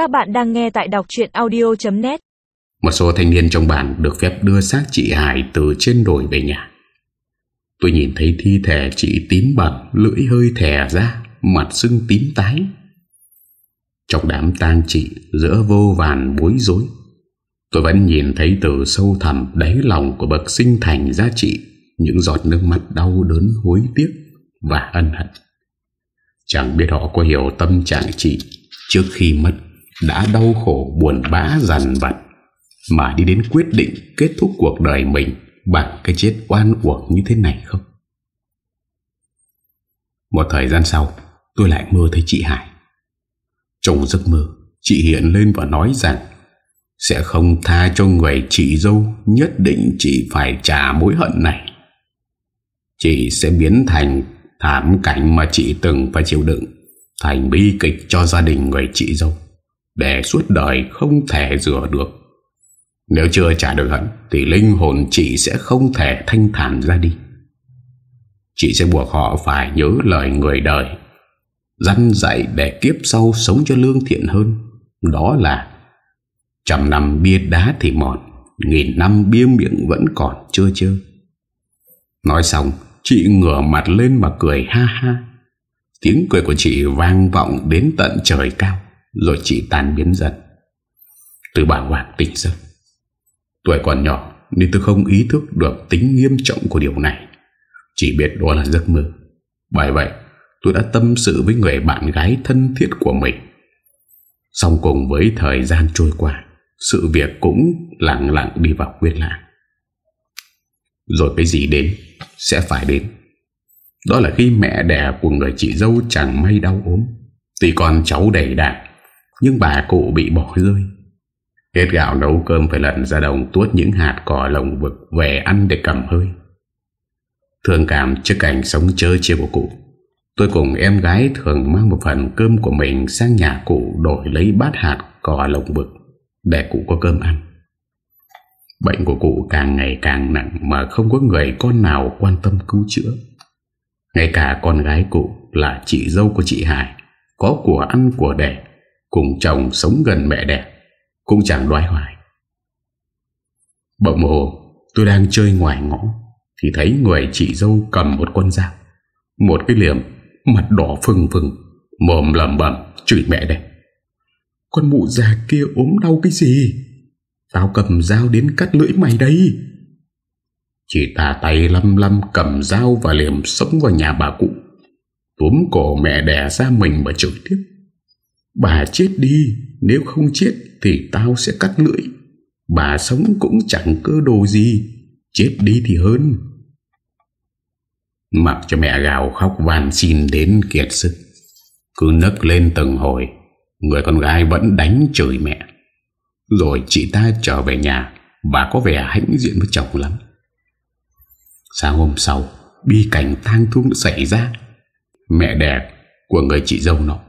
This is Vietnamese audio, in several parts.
Các bạn đang nghe tại đọc chuyện audio.net Một số thanh niên trong bản được phép đưa xác chị Hải từ trên đồi về nhà. Tôi nhìn thấy thi thể chị tím bẩn, lưỡi hơi thẻ ra, mặt sưng tím tái. Trong đám tang chị giữa vô vàn bối rối, tôi vẫn nhìn thấy từ sâu thẳm đáy lòng của bậc sinh thành giá trị những giọt nước mắt đau đớn hối tiếc và ân hận. Chẳng biết họ có hiểu tâm trạng chị trước khi mất đã đau khổ buồn bã dằn vặt mà đi đến quyết định kết thúc cuộc đời mình bằng cái chết oan uổng như thế này không? Một thời gian sau, tôi lại mơ thấy chị Hải. Trong giấc mơ, chị hiện lên và nói rằng sẽ không tha cho người chị dâu, nhất định chị phải trả mối hận này. Chị sẽ biến thành thảm cảnh mà chị từng phải chịu đựng, thành bi kịch cho gia đình người chị dâu, để suốt đời không thể rửa được. Nếu chưa trả được hận, thì linh hồn chị sẽ không thể thanh thản ra đi. Chị sẽ buộc họ phải nhớ lời người đời Dăn dạy để kiếp sau sống cho lương thiện hơn Đó là Trăm năm bia đá thì mòn Nghìn năm bia miệng vẫn còn chưa chưa Nói xong Chị ngửa mặt lên mà cười ha ha Tiếng cười của chị vang vọng đến tận trời cao rồi chị tan biến dần. Từ bà Hoàng tỉnh giấc. Tuổi còn nhỏ Nên tôi không ý thức được tính nghiêm trọng của điều này. Chỉ biết đó là giấc mơ. Bởi vậy, tôi đã tâm sự với người bạn gái thân thiết của mình. Xong cùng với thời gian trôi qua, Sự việc cũng lặng lặng đi vào quyết lãng. Rồi cái gì đến, Sẽ phải đến. Đó là khi mẹ đẻ của người chị dâu chẳng may đau ốm. Thì con cháu đầy đạn. Nhưng bà cụ bị bỏ rơi Hết gạo nấu cơm phải lận ra đồng tuốt những hạt cỏ lồng vực về ăn để cầm hơi Thường cảm trước cảnh sống chơi chia của cụ Tôi cùng em gái thường mang một phần cơm của mình sang nhà cụ đổi lấy bát hạt cỏ lồng vực để cụ có cơm ăn. Bệnh của cụ càng ngày càng nặng mà không có người con nào quan tâm cứu chữa. Ngay cả con gái cụ là chị dâu của chị Hải, có của ăn của đẻ cùng chồng sống gần mẹ đẻ, cũng chẳng đoái hoài. Bỗng hồ tôi đang chơi ngoài ngõ, thì thấy người chị dâu cầm một con dao, Một cái liềm, Mặt đỏ phừng phừng, Mồm lầm bầm chửi mẹ đây Con mụ già kia ốm đau cái gì? Tao cầm dao đến cắt lưỡi mày đây. Chị ta tay lâm lâm cầm dao và liềm sống vào nhà bà cụ, Túm cổ mẹ đẻ ra mình mà chửi tiếp. Bà chết đi, Nếu không chết thì tao sẽ cắt lưỡi. Bà sống cũng chẳng cơ đồ gì, Chết đi thì hơn. Mặc cho mẹ gào khóc van xin đến kiệt sức. Cứ nấc lên từng hồi, Người con gái vẫn đánh chửi mẹ. Rồi chị ta trở về nhà, Bà có vẻ hãnh diện với chồng lắm. Sáng hôm sau, Bi cảnh tang thương xảy ra. Mẹ đẻ của người chị dâu nó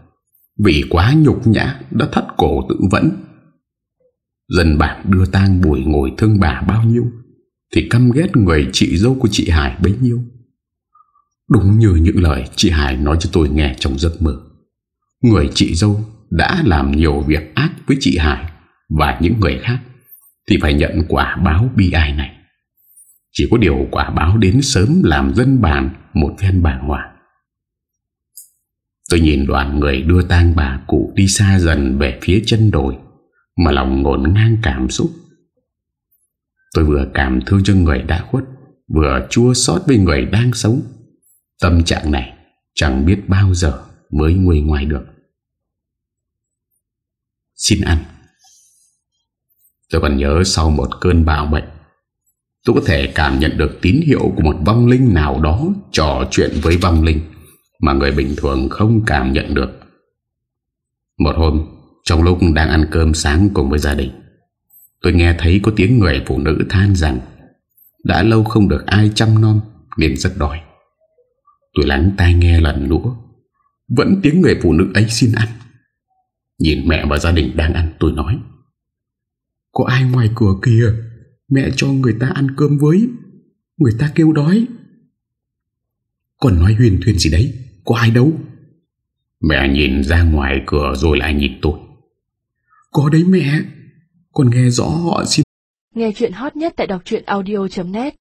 vì quá nhục nhã Đã thắt cổ tự vẫn. Dân bản đưa tang buổi ngồi thương bà bao nhiêu, Thì căm ghét người chị dâu của chị Hải bấy nhiêu. Đúng như những lời chị Hải nói cho tôi nghe trong giấc mơ, Người chị dâu đã làm nhiều việc ác với chị Hải Và những người khác, Thì phải nhận quả báo bi ai này. Chỉ có điều quả báo đến sớm làm dân bản một phen bàng hoàng. Tôi nhìn đoàn người đưa tang bà cụ đi xa dần về phía chân đồi Mà lòng ngổn ngang cảm xúc Tôi vừa cảm thương cho người đã khuất Vừa chua xót với người đang sống Tâm trạng này chẳng biết bao giờ mới nguôi ngoài được. Xin ăn. Tôi còn nhớ sau một cơn bạo bệnh, tôi có thể cảm nhận được tín hiệu của một vong linh nào đó trò chuyện với vong linh mà người bình thường không cảm nhận được. Một hôm, trong lúc đang ăn cơm sáng cùng với gia đình, tôi nghe thấy có tiếng người phụ nữ than rằng đã lâu không được ai chăm nom nên rất đói. Tôi lắng tai nghe lần nữa Vẫn tiếng người phụ nữ ấy xin ăn Nhìn mẹ và gia đình đang ăn tôi nói Có ai ngoài cửa kìa Mẹ cho người ta ăn cơm với Người ta kêu đói Còn nói huyền thuyền gì đấy có ai đâu. Mẹ nhìn ra ngoài cửa rồi lại nhìn tôi. Có đấy mẹ. Con nghe rõ họ xin Nghe chuyện hot nhất tại đọc audio.net